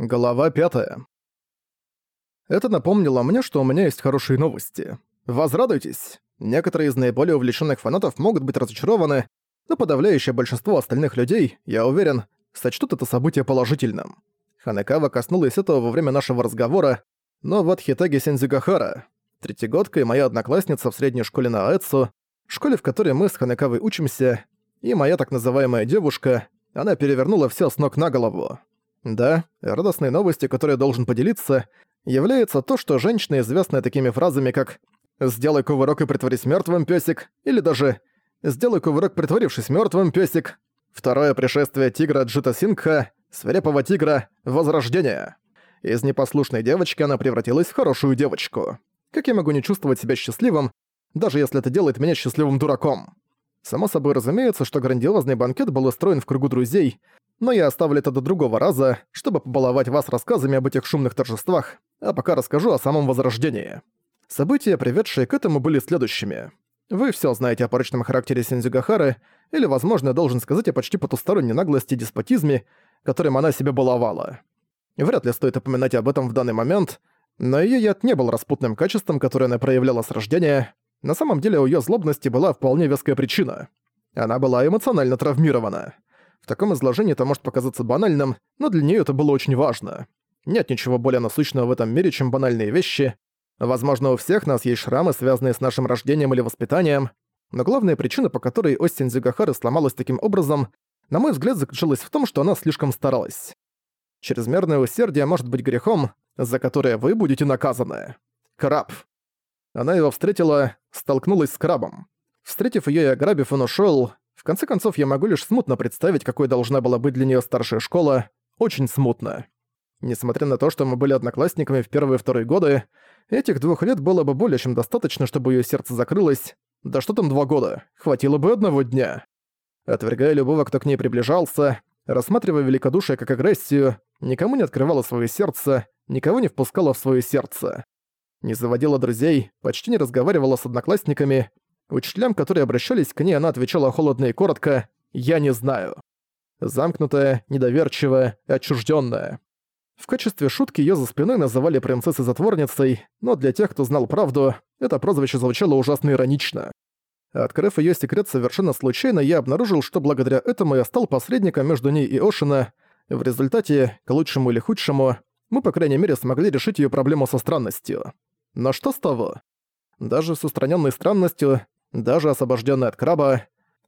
Глава 5. Это напомнило мне, что у меня есть хорошие новости. Возрадуйтесь! Некоторые из наиболее увлеченных фанатов могут быть разочарованы, но подавляющее большинство остальных людей, я уверен, сочтут это событие положительным. Ханекава коснулась этого во время нашего разговора, но вот Хитаги Сензюгахара, третьегодка и моя одноклассница в средней школе на Аэцу, школе, в которой мы с Ханекавой учимся, и моя так называемая девушка, она перевернула все с ног на голову. Да, радостной новостью, которой я должен поделиться, является то, что женщина, известная такими фразами, как «сделай кувырок и притворись мертвым, песик», или даже «сделай кувырок, притворившись мертвым, песик». Второе пришествие тигра Джита Сингха, свирепого тигра, возрождение. Из непослушной девочки она превратилась в хорошую девочку. Как я могу не чувствовать себя счастливым, даже если это делает меня счастливым дураком? Само собой разумеется, что грандиозный банкет был устроен в кругу друзей, но я оставлю это до другого раза, чтобы побаловать вас рассказами об этих шумных торжествах, а пока расскажу о самом Возрождении. События, приведшие к этому, были следующими. Вы все знаете о порочном характере Синдзюгахары, или, возможно, я должен сказать о почти потусторонней наглости и деспотизме, которым она себя баловала. Вряд ли стоит упоминать об этом в данный момент, но её яд не был распутным качеством, которое она проявляла с рождения. На самом деле у её злобности была вполне веская причина. Она была эмоционально травмирована. В таком изложении это может показаться банальным, но для нее это было очень важно. Нет ничего более насущного в этом мире, чем банальные вещи. Возможно, у всех нас есть шрамы, связанные с нашим рождением или воспитанием, но главная причина, по которой Остин Зюгахары сломалась таким образом, на мой взгляд, заключалась в том, что она слишком старалась. Чрезмерное усердие может быть грехом, за которое вы будете наказаны. Краб. Она его встретила, столкнулась с крабом. Встретив ее и ограбив, он ушел, в конце концов, я могу лишь смутно представить, какой должна была быть для нее старшая школа. Очень смутно. Несмотря на то, что мы были одноклассниками в первые и вторые годы, этих двух лет было бы более чем достаточно, чтобы ее сердце закрылось. Да что там два года? Хватило бы одного дня. Отвергая любого, кто к ней приближался, рассматривая великодушие как агрессию, никому не открывала свое сердце, никого не впускала в свое сердце. Не заводила друзей, почти не разговаривала с одноклассниками, Учителям, которые обращались к ней, она отвечала холодно и коротко «Я не знаю». Замкнутая, недоверчивая, отчужденная. В качестве шутки ее за спиной называли принцессой-затворницей, но для тех, кто знал правду, это прозвище звучало ужасно иронично. Открыв ее секрет совершенно случайно, я обнаружил, что благодаря этому я стал посредником между ней и Ошина. В результате, к лучшему или худшему, мы, по крайней мере, смогли решить ее проблему со странностью. Но что с того? Даже с устраненной странностью даже освобожденная от краба,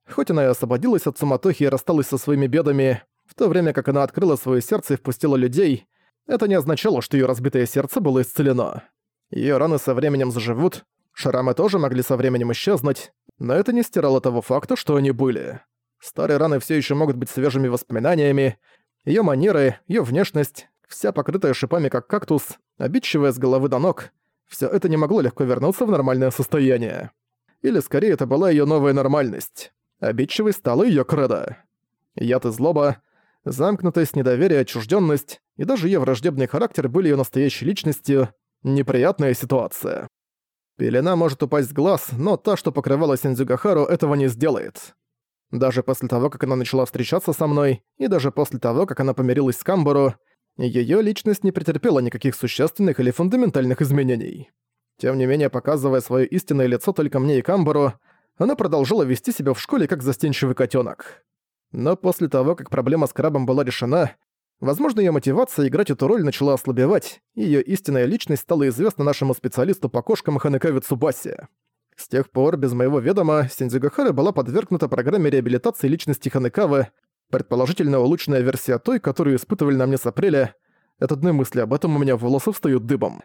хоть она и освободилась от суматохи и рассталась со своими бедами, в то время как она открыла свое сердце и впустила людей, это не означало, что ее разбитое сердце было исцелено. Ее раны со временем заживут, шрамы тоже могли со временем исчезнуть, но это не стирало того факта, что они были. Старые раны все еще могут быть свежими воспоминаниями, ее манеры, ее внешность, вся покрытая шипами как кактус, обидчивая с головы до ног, все это не могло легко вернуться в нормальное состояние или скорее это была ее новая нормальность. Обидчивой стала ее кредо. Яд и злоба, замкнутость, недоверие, отчужденность и даже ее враждебный характер были ее настоящей личностью. Неприятная ситуация. Пелена может упасть с глаз, но та, что покрывала Синдзюгахару, этого не сделает. Даже после того, как она начала встречаться со мной, и даже после того, как она помирилась с Камбару, ее личность не претерпела никаких существенных или фундаментальных изменений. Тем не менее, показывая свое истинное лицо только мне и Камбару, она продолжила вести себя в школе как застенчивый котенок. Но после того, как проблема с крабом была решена, возможно, ее мотивация играть эту роль начала ослабевать, и её истинная личность стала известна нашему специалисту по кошкам Ханекаве Цубаси. С тех пор, без моего ведома, Синдзюгахара была подвергнута программе реабилитации личности Ханекавы, предположительно улучшенная версия той, которую испытывали на мне с апреля. От одной мысли об этом у меня волосы встают дыбом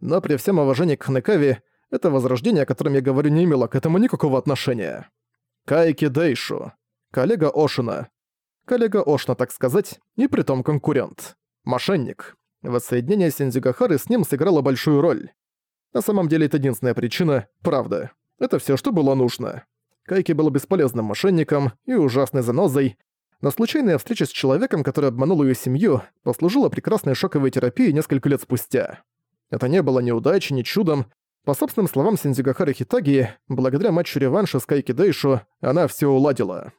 но при всем уважении к Ханекаве, это возрождение, о котором я говорю, не имело к этому никакого отношения. Кайки Дейшу. Коллега Ошина. Коллега Ошна, так сказать, и притом конкурент. Мошенник. Воссоединение Синдзюгахары с ним сыграло большую роль. На самом деле это единственная причина, правда. Это все, что было нужно. Кайки был бесполезным мошенником и ужасной занозой, но случайная встреча с человеком, который обманул ее семью, послужила прекрасной шоковой терапией несколько лет спустя. Это не было ни удачей, ни чудом. По собственным словам Синдзюгахары Хитаги, благодаря матчу реванша с Кайки Дэйшу, она все уладила.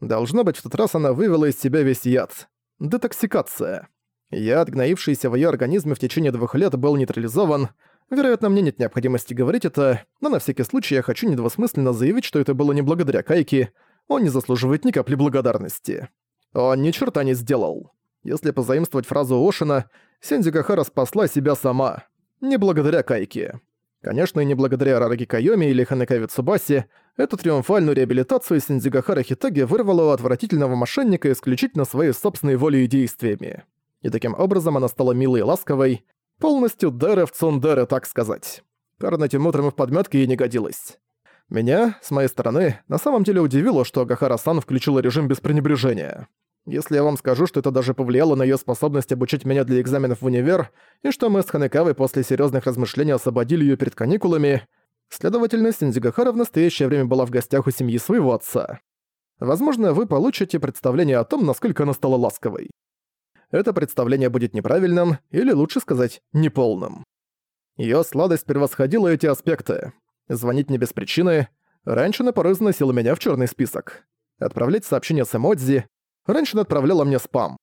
Должно быть, в тот раз она вывела из себя весь яд. Детоксикация. Яд, гноившийся в её организме в течение двух лет, был нейтрализован. Вероятно, мне нет необходимости говорить это, но на всякий случай я хочу недвусмысленно заявить, что это было не благодаря Кайке. Он не заслуживает ни капли благодарности. Он ни черта не сделал. Если позаимствовать фразу Ошина, Сензюгахара спасла себя сама. Не благодаря Кайке. Конечно, и не благодаря Рараги Кайоми или Ханекаве Цубаси, эту триумфальную реабилитацию Синдзигахара Хитаги вырвала у отвратительного мошенника исключительно своей собственной волей и действиями. И таким образом она стала милой и ласковой, полностью Дэре в Цундере, так сказать. Перед этим утром и в подметке ей не годилось. Меня, с моей стороны, на самом деле удивило, что Агахара-сан включила режим без пренебрежения. Если я вам скажу, что это даже повлияло на её способность обучить меня для экзаменов в универ, и что мы с Ханекавой после серьёзных размышлений освободили её перед каникулами, следовательно, Синдзигахара в настоящее время была в гостях у семьи своего отца. Возможно, вы получите представление о том, насколько она стала ласковой. Это представление будет неправильным, или лучше сказать, неполным. Её сладость превосходила эти аспекты. Звонить не без причины. Раньше на порой заносила меня в чёрный список. Отправлять сообщения с эмодзи, раньше она отправляла мне спам.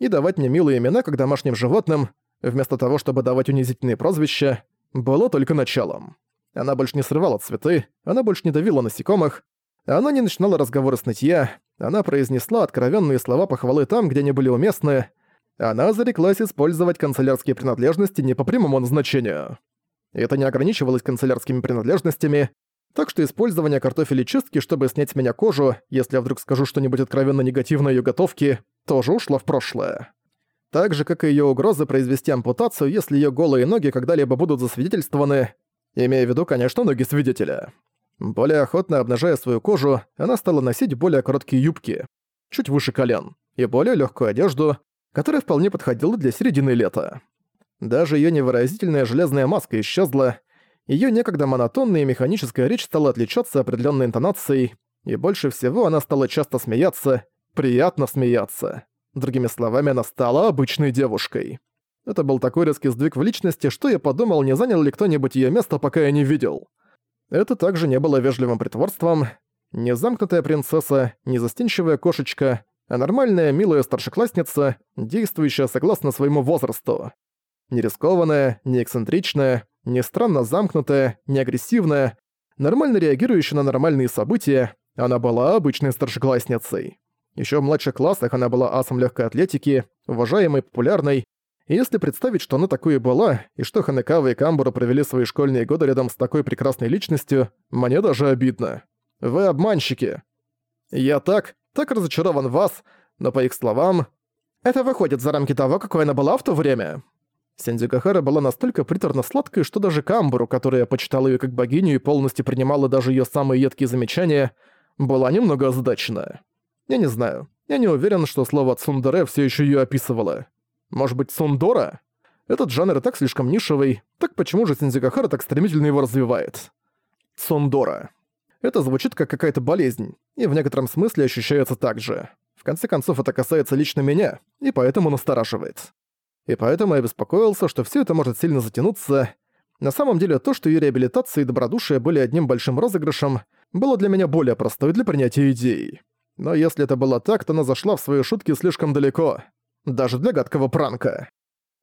И давать мне милые имена как домашним животным, вместо того, чтобы давать унизительные прозвища, было только началом. Она больше не срывала цветы, она больше не давила насекомых, она не начинала разговоры с нытья, она произнесла откровенные слова похвалы там, где они были уместны, она зареклась использовать канцелярские принадлежности не по прямому назначению. Это не ограничивалось канцелярскими принадлежностями, так что использование картофеля чистки, чтобы снять с меня кожу, если я вдруг скажу что-нибудь откровенно негативное её готовке, тоже ушло в прошлое. Так же, как и её угрозы произвести ампутацию, если её голые ноги когда-либо будут засвидетельствованы, имея в виду, конечно, ноги свидетеля. Более охотно обнажая свою кожу, она стала носить более короткие юбки, чуть выше колен, и более лёгкую одежду, которая вполне подходила для середины лета. Даже её невыразительная железная маска исчезла, Её некогда монотонная механическая речь стала отличаться определённой интонацией, и больше всего она стала часто смеяться, приятно смеяться. Другими словами, она стала обычной девушкой. Это был такой резкий сдвиг в личности, что я подумал, не занял ли кто-нибудь её место, пока я не видел. Это также не было вежливым притворством. Не замкнутая принцесса, не застенчивая кошечка, а нормальная, милая старшеклассница, действующая согласно своему возрасту. Не рискованная, не эксцентричная, не странно замкнутая, не агрессивная, нормально реагирующая на нормальные события, она была обычной старшеклассницей. Еще в младших классах она была асом легкой атлетики, уважаемой, популярной, и если представить, что она такой и была, и что Ханекава и Камбура провели свои школьные годы рядом с такой прекрасной личностью, мне даже обидно. Вы обманщики. Я так, так разочарован в вас, но по их словам, это выходит за рамки того, какой она была в то время. Синдзюгахара была настолько приторно-сладкой, что даже Камбуру, которая почитала её как богиню и полностью принимала даже её самые едкие замечания, была немного озадачена. Я не знаю. Я не уверен, что слово «цундере» всё ещё её описывало. Может быть, «цундора»? Этот жанр и так слишком нишевый, так почему же Синдзюгахара так стремительно его развивает? Цундора. Это звучит как какая-то болезнь, и в некотором смысле ощущается так же. В конце концов, это касается лично меня, и поэтому настораживает и поэтому я беспокоился, что все это может сильно затянуться. На самом деле, то, что ее реабилитация и добродушие были одним большим розыгрышем, было для меня более простой для принятия идеи. Но если это было так, то она зашла в свои шутки слишком далеко. Даже для гадкого пранка.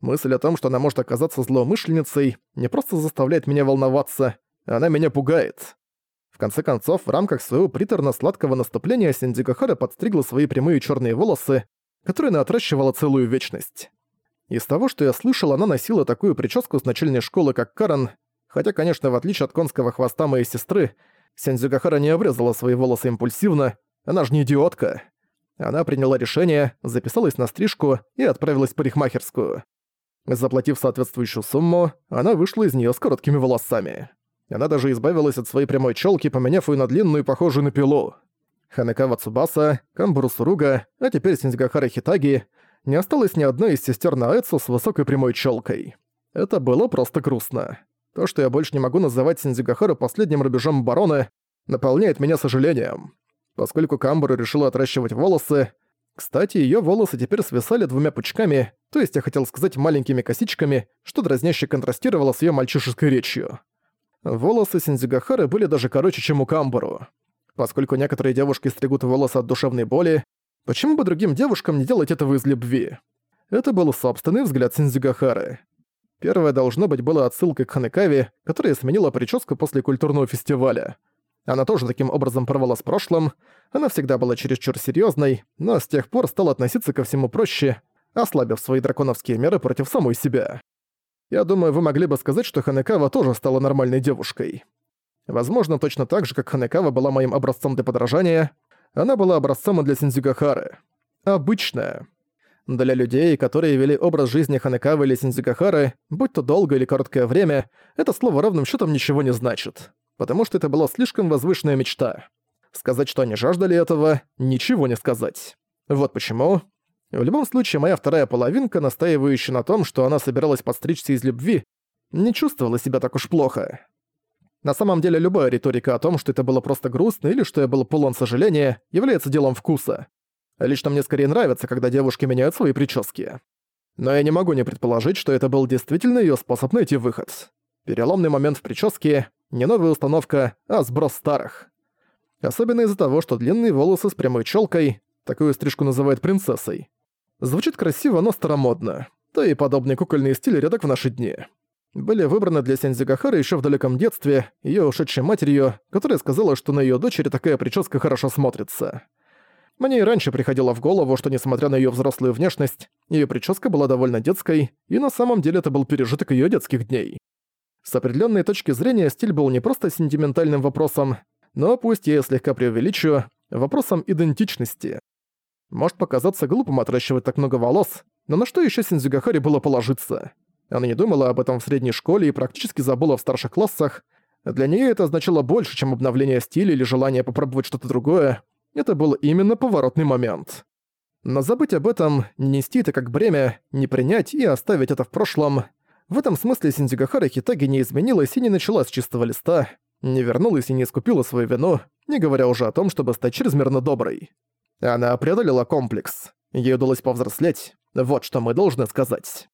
Мысль о том, что она может оказаться злоумышленницей, не просто заставляет меня волноваться, она меня пугает. В конце концов, в рамках своего приторно-сладкого наступления Синдзигахара подстригла свои прямые черные волосы, которые она отращивала целую вечность. Из того, что я слышал, она носила такую прическу с начальной школы, как Карен, хотя, конечно, в отличие от конского хвоста моей сестры, Сензюгахара не обрезала свои волосы импульсивно, она же не идиотка. Она приняла решение, записалась на стрижку и отправилась в парикмахерскую. Заплатив соответствующую сумму, она вышла из нее с короткими волосами. Она даже избавилась от своей прямой челки, поменяв ее на длинную, похожую на пилу. Ханекава Цубаса, Камбуру Суруга, а теперь Сензюгахара Хитаги — не осталось ни одной из сестер Наэцу с высокой прямой челкой. Это было просто грустно. То, что я больше не могу называть Синдзюгахару последним рубежом барона, наполняет меня сожалением. Поскольку Камбару решила отращивать волосы, кстати, ее волосы теперь свисали двумя пучками, то есть я хотел сказать маленькими косичками, что дразняще контрастировало с ее мальчишеской речью. Волосы Синдзюгахары были даже короче, чем у Камбару. Поскольку некоторые девушки стригут волосы от душевной боли, Почему бы другим девушкам не делать этого из любви? Это был собственный взгляд Синдзюгахары. Первое должно быть было отсылкой к Ханекаве, которая сменила прическу после культурного фестиваля. Она тоже таким образом порвала с прошлым, она всегда была чересчур серьезной, но с тех пор стала относиться ко всему проще, ослабив свои драконовские меры против самой себя. Я думаю, вы могли бы сказать, что Ханекава тоже стала нормальной девушкой. Возможно, точно так же, как Ханекава была моим образцом для подражания, она была образцом для Синдзюгахары. Обычная. Для людей, которые вели образ жизни Ханекавы или Синдзюгахары, будь то долгое или короткое время, это слово ровным счетом ничего не значит, потому что это была слишком возвышенная мечта. Сказать, что они жаждали этого, ничего не сказать. Вот почему в любом случае, моя вторая половинка, настаивающая на том, что она собиралась подстричься из любви, не чувствовала себя так уж плохо. На самом деле, любая риторика о том, что это было просто грустно или что я был полон сожаления, является делом вкуса. Лично мне скорее нравится, когда девушки меняют свои прически. Но я не могу не предположить, что это был действительно её способ найти выход. Переломный момент в прическе, не новая установка, а сброс старых. Особенно из-за того, что длинные волосы с прямой чёлкой, такую стрижку называют принцессой, Звучит красиво, но старомодно. Да и подобный кукольный стиль редок в наши дни. Были выбраны для Сензигахары еще в далеком детстве, ее ушедшей матерью, которая сказала, что на ее дочери такая прическа хорошо смотрится. Мне и раньше приходило в голову, что несмотря на ее взрослую внешность, ее прическа была довольно детской, и на самом деле это был пережиток ее детских дней. С определенной точки зрения стиль был не просто сентиментальным вопросом, но пусть я слегка преувеличу, вопросом идентичности. Может показаться глупым отращивать так много волос, но на что еще Синдзюгахари было положиться? Она не думала об этом в средней школе и практически забыла в старших классах. Для нее это означало больше, чем обновление стиля или желание попробовать что-то другое. Это был именно поворотный момент. Но забыть об этом, не нести это как бремя, не принять и оставить это в прошлом. В этом смысле Синдзюгахара Хитаги не изменилась и не начала с чистого листа, не вернулась и не искупила свою вину, не говоря уже о том, чтобы стать чрезмерно доброй. Она преодолела комплекс. Ей удалось повзрослеть. Вот что мы должны сказать.